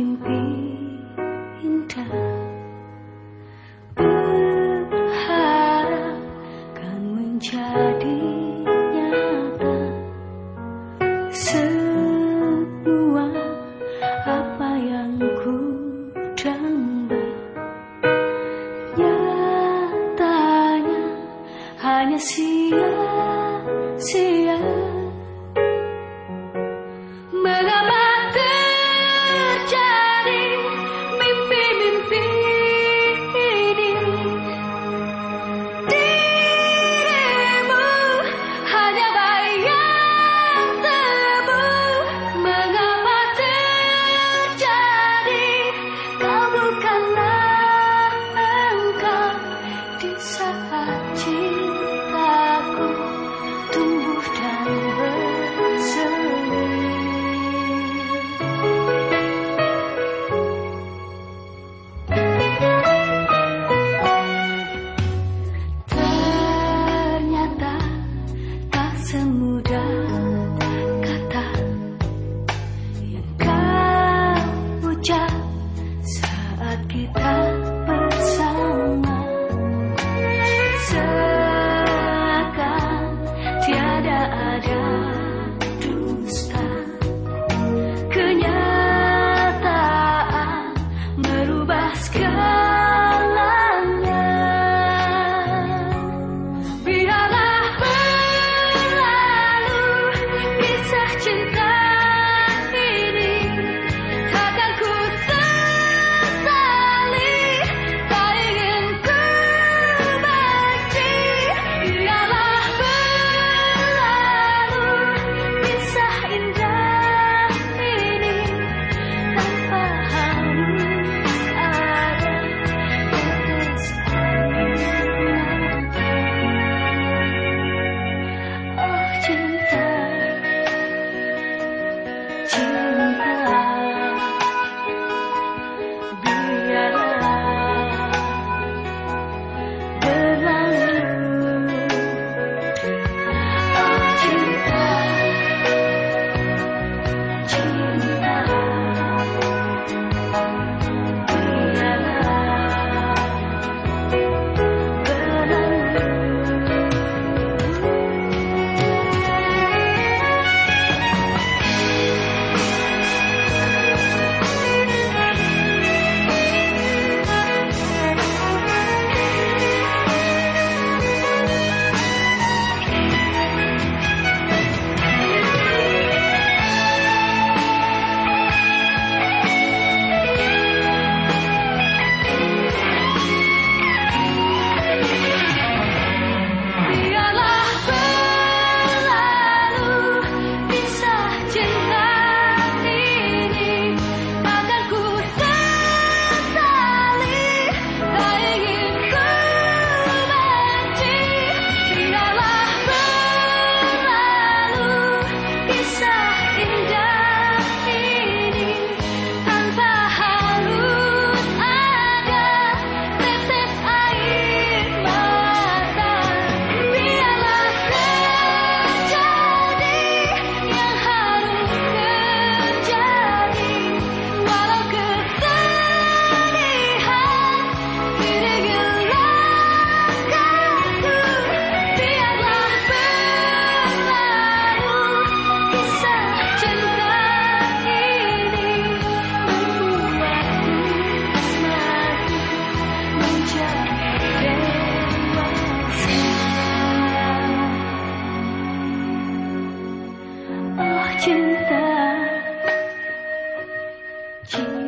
mimpi indah. Berharap menjadi nyata. Semua apa yang ku damba Nyatanya hanya sia-sia. watching.